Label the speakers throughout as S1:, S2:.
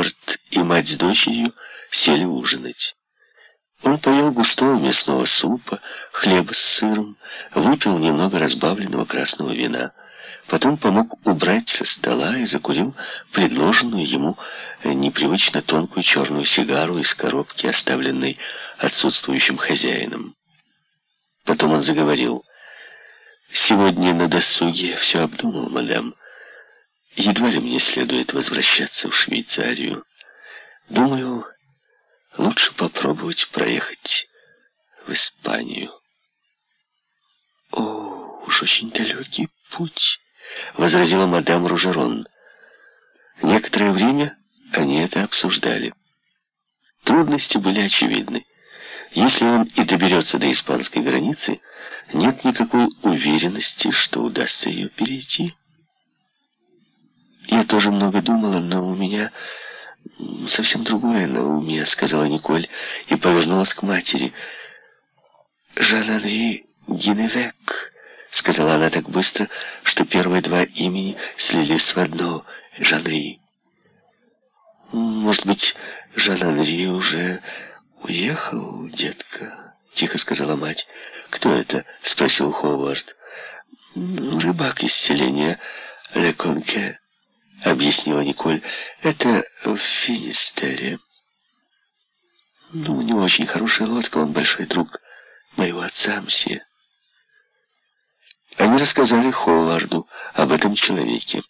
S1: Ховард и мать с дочерью сели ужинать. Он поел густого мясного супа, хлеба с сыром, выпил немного разбавленного красного вина. Потом помог убрать со стола и закурил предложенную ему непривычно тонкую черную сигару из коробки, оставленной отсутствующим хозяином. Потом он заговорил. «Сегодня на досуге все обдумал, мадам. Едва ли мне следует возвращаться в Швейцарию. Думаю, лучше попробовать проехать в Испанию». «О, уж очень далекий путь», — возразила мадам Ружерон. Некоторое время они это обсуждали. Трудности были очевидны. Если он и доберется до испанской границы, нет никакой уверенности, что удастся ее перейти. Я тоже много думала, но у меня совсем другое на уме, сказала Николь и повернулась к матери. Жан-Анри Гиневек, сказала она так быстро, что первые два имени слились в одно — Жанри. Может быть, Жан-Анри уже «Уехал, детка», — тихо сказала мать. «Кто это?» — спросил Ховард. «Рыбак из селения Леконке», — объяснила Николь. «Это в Финистере». «Ну, у него очень хорошая лодка, он большой друг моего отца, мсье». Они рассказали Ховарду об этом человеке.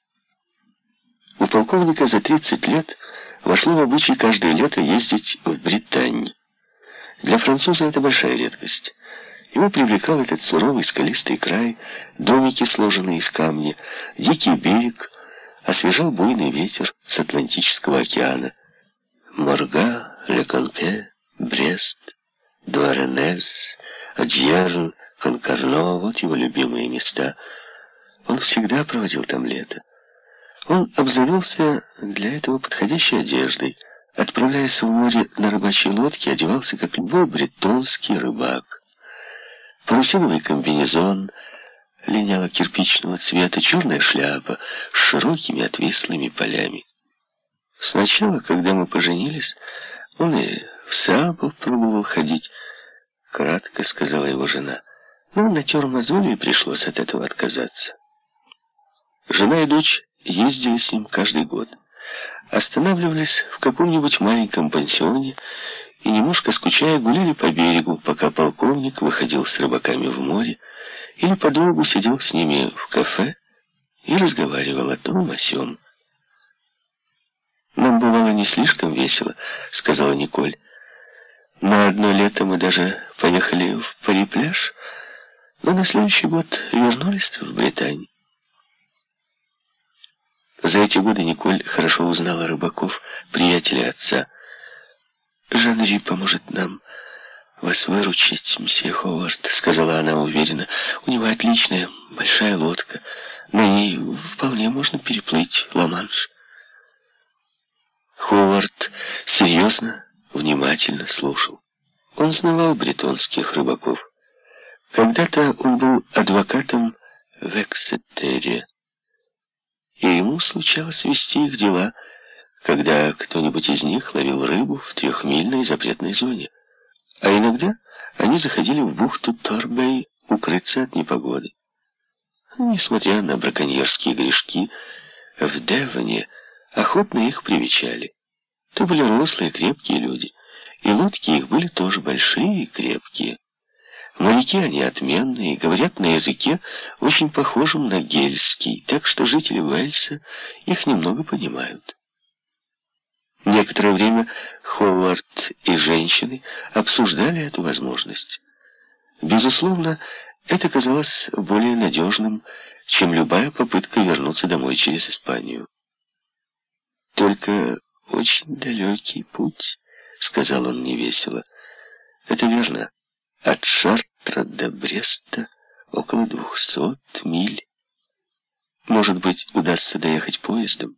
S1: У полковника за 30 лет вошло в обычай каждое лето ездить в Британию. Для француза это большая редкость. Его привлекал этот суровый скалистый край, домики, сложенные из камня, дикий берег, освежал буйный ветер с Атлантического океана. Морга, Леконте, Брест, Дуаренез, Аджьерн, Конкарно — вот его любимые места. Он всегда проводил там лето. Он обзавелся для этого подходящей одеждой — Отправляясь в море на рыбачьей лодке, одевался, как любой бретонский рыбак. Парусиновый комбинезон линяло-кирпичного цвета, черная шляпа с широкими отвислыми полями. Сначала, когда мы поженились, он и в Сабу пробовал ходить, кратко сказала его жена. Но он натер мозоли и пришлось от этого отказаться. Жена и дочь ездили с ним каждый год останавливались в каком-нибудь маленьком пансионе и, немножко скучая, гуляли по берегу, пока полковник выходил с рыбаками в море или подолгу сидел с ними в кафе и разговаривал о том, о сём. «Нам бывало не слишком весело», — сказала Николь. «На одно лето мы даже поехали в Пари-пляж, но на следующий год вернулись в Британию. За эти годы Николь хорошо узнала рыбаков, приятелей отца. «Жанри поможет нам вас выручить, мсье Ховард», — сказала она уверенно. «У него отличная большая лодка. На ней вполне можно переплыть Ла-Манш». Ховард серьезно, внимательно слушал. Он знавал бретонских рыбаков. Когда-то он был адвокатом в Эксетере и ему случалось вести их дела, когда кто-нибудь из них ловил рыбу в трехмильной запретной зоне. А иногда они заходили в бухту Торбей укрыться от непогоды. Несмотря на браконьерские грешки, в Девоне охотно их привечали. То были рослые, крепкие люди, и лодки их были тоже большие и крепкие. Моряки они отменные, говорят на языке, очень похожем на гельский, так что жители Уэльса их немного понимают. Некоторое время Ховард и женщины обсуждали эту возможность. Безусловно, это казалось более надежным, чем любая попытка вернуться домой через Испанию. «Только очень далекий путь», — сказал он невесело. «Это верно. От Шартра до Бреста около двухсот миль. Может быть, удастся доехать поездом?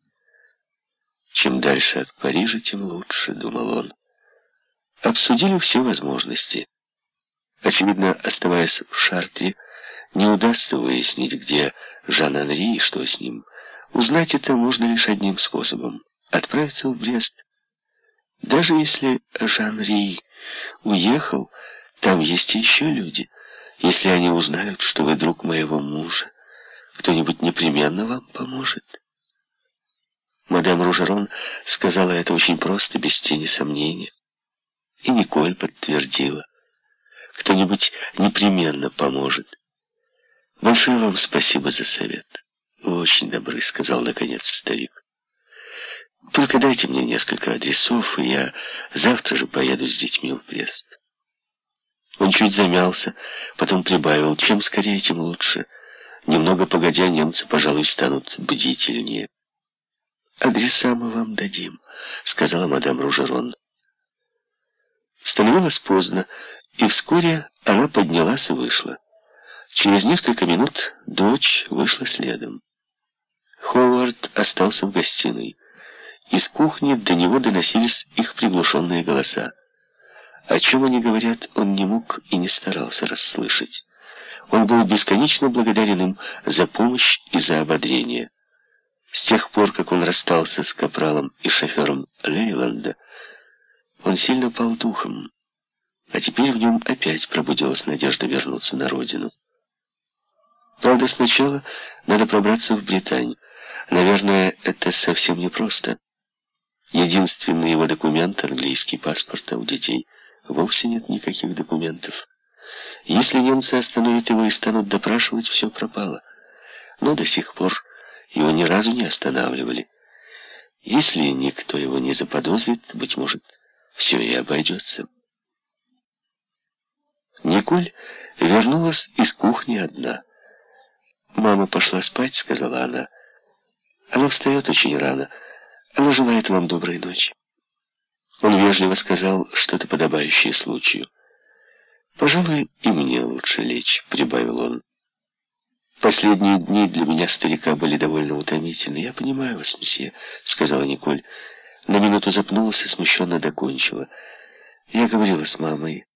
S1: Чем дальше от Парижа, тем лучше, думал он. Обсудили все возможности. Очевидно, оставаясь в Шартре, не удастся выяснить, где Жан-Анри и что с ним. Узнать это можно лишь одним способом отправиться в Брест. Даже если Жан-Ри уехал, там есть еще люди. Если они узнают, что вы друг моего мужа, кто-нибудь непременно вам поможет. Мадам Ружерон сказала это очень просто, без тени сомнения. И Николь подтвердила. Кто-нибудь непременно поможет. Большое вам спасибо за совет. Вы очень добры, сказал наконец старик. Только дайте мне несколько адресов, и я завтра же поеду с детьми в Брест. Он чуть замялся, потом прибавил, чем скорее, тем лучше. Немного погодя, немцы, пожалуй, станут бдительнее. «Адреса мы вам дадим», — сказала мадам Ружерон. Становилось поздно, и вскоре она поднялась и вышла. Через несколько минут дочь вышла следом. Ховард остался в гостиной. Из кухни до него доносились их приглушенные голоса. О чем они говорят, он не мог и не старался расслышать. Он был бесконечно благодарен им за помощь и за ободрение. С тех пор, как он расстался с капралом и шофером Лейланда, он сильно пал духом, а теперь в нем опять пробудилась надежда вернуться на родину. Правда, сначала надо пробраться в Британь. Наверное, это совсем непросто. Единственный его документ — английский паспорт, а у детей вовсе нет никаких документов. Если немцы остановят его и станут допрашивать, все пропало. Но до сих пор его ни разу не останавливали. Если никто его не заподозрит, быть может, все и обойдется. Николь вернулась из кухни одна. «Мама пошла спать», — сказала она. «Она встает очень рано. Она желает вам доброй ночи». Он вежливо сказал что-то подобающее случаю. «Пожалуй, и мне лучше лечь», — прибавил он. «Последние дни для меня, старика, были довольно утомительны. Я понимаю вас, месье», — сказала Николь. На минуту запнулась и смущенно докончила. «Я говорила с мамой.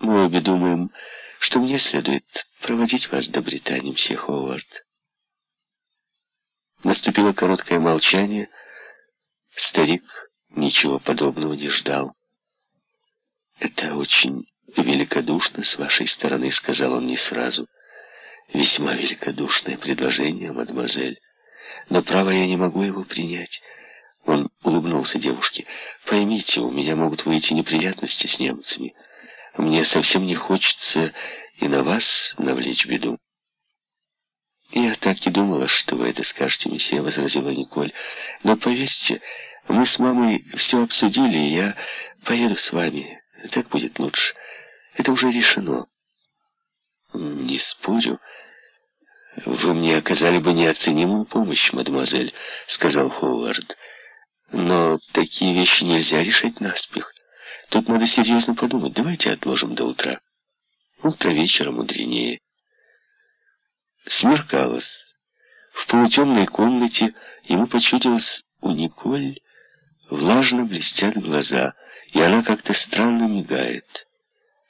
S1: Мы обе думаем, что мне следует проводить вас до Британии, мсье Ховард». Наступило короткое молчание. Старик ничего подобного не ждал. «Это очень великодушно с вашей стороны», — сказал он не сразу. «Весьма великодушное предложение, мадемуазель. Но, право, я не могу его принять». Он улыбнулся девушке. «Поймите, у меня могут выйти неприятности с немцами. Мне совсем не хочется и на вас навлечь беду». «Я так и думала, что вы это скажете, месье», — возразила Николь. «Но поверьте, мы с мамой все обсудили, и я поеду с вами. Так будет лучше. Это уже решено». «Не спорю. Вы мне оказали бы неоценимую помощь, мадемуазель», — сказал Ховард. «Но такие вещи нельзя решать наспех. Тут надо серьезно подумать. Давайте отложим до утра. Утро вечера мудренее». Смеркалось. В полутемной комнате ему почудилось у Николь влажно блестят глаза, и она как-то странно мигает.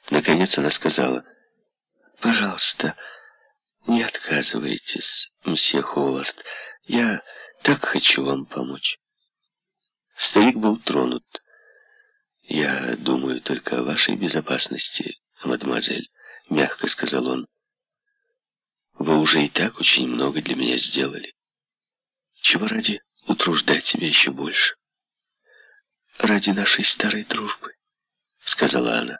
S1: Наконец она сказала, «Пожалуйста, не отказывайтесь, мсье Ховард. Я так хочу вам помочь». Старик был тронут. «Я думаю только о вашей безопасности, мадемуазель», — мягко сказал он. Вы уже и так очень много для меня сделали. Чего ради утруждать себя еще больше? Ради нашей старой дружбы, сказала она.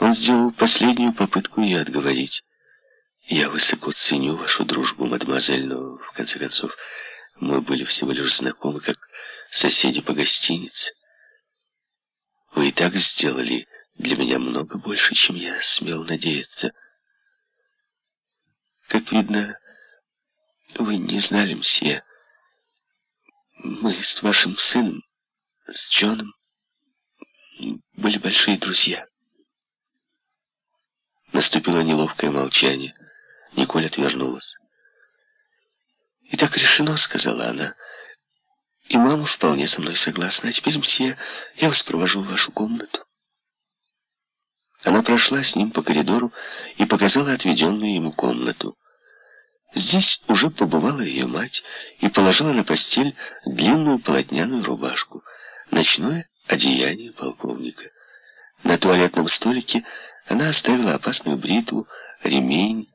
S1: Он сделал последнюю попытку ее отговорить. Я высоко ценю вашу дружбу, мадемуазель, но, в конце концов, мы были всего лишь знакомы, как соседи по гостинице. Вы и так сделали для меня много больше, чем я смел надеяться. Как видно, вы не знали, мсье. Мы с вашим сыном, с Джоном, были большие друзья. Наступило неловкое молчание. Николь отвернулась. «И так решено», — сказала она. «И мама вполне со мной согласна. А теперь, мсье, я вас провожу в вашу комнату». Она прошла с ним по коридору и показала отведенную ему комнату. Здесь уже побывала ее мать и положила на постель длинную полотняную рубашку, ночное одеяние полковника. На туалетном столике она оставила опасную бритву, ремень,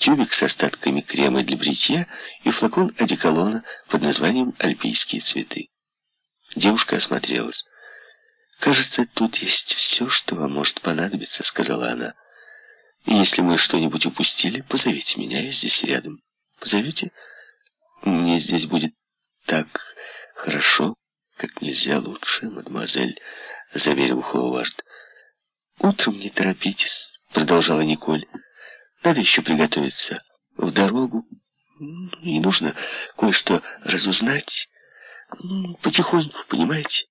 S1: тюбик с остатками крема для бритья и флакон одеколона под названием «Альпийские цветы». Девушка осмотрелась. «Кажется, тут есть все, что вам может понадобиться», — сказала она. «Если мы что-нибудь упустили, позовите меня, я здесь рядом. Позовите? Мне здесь будет так хорошо, как нельзя лучше, мадемуазель», — заверил Ховард. «Утром не торопитесь», — продолжала Николь. «Надо еще приготовиться в дорогу, и нужно кое-что разузнать». Потихоньку, понимаете?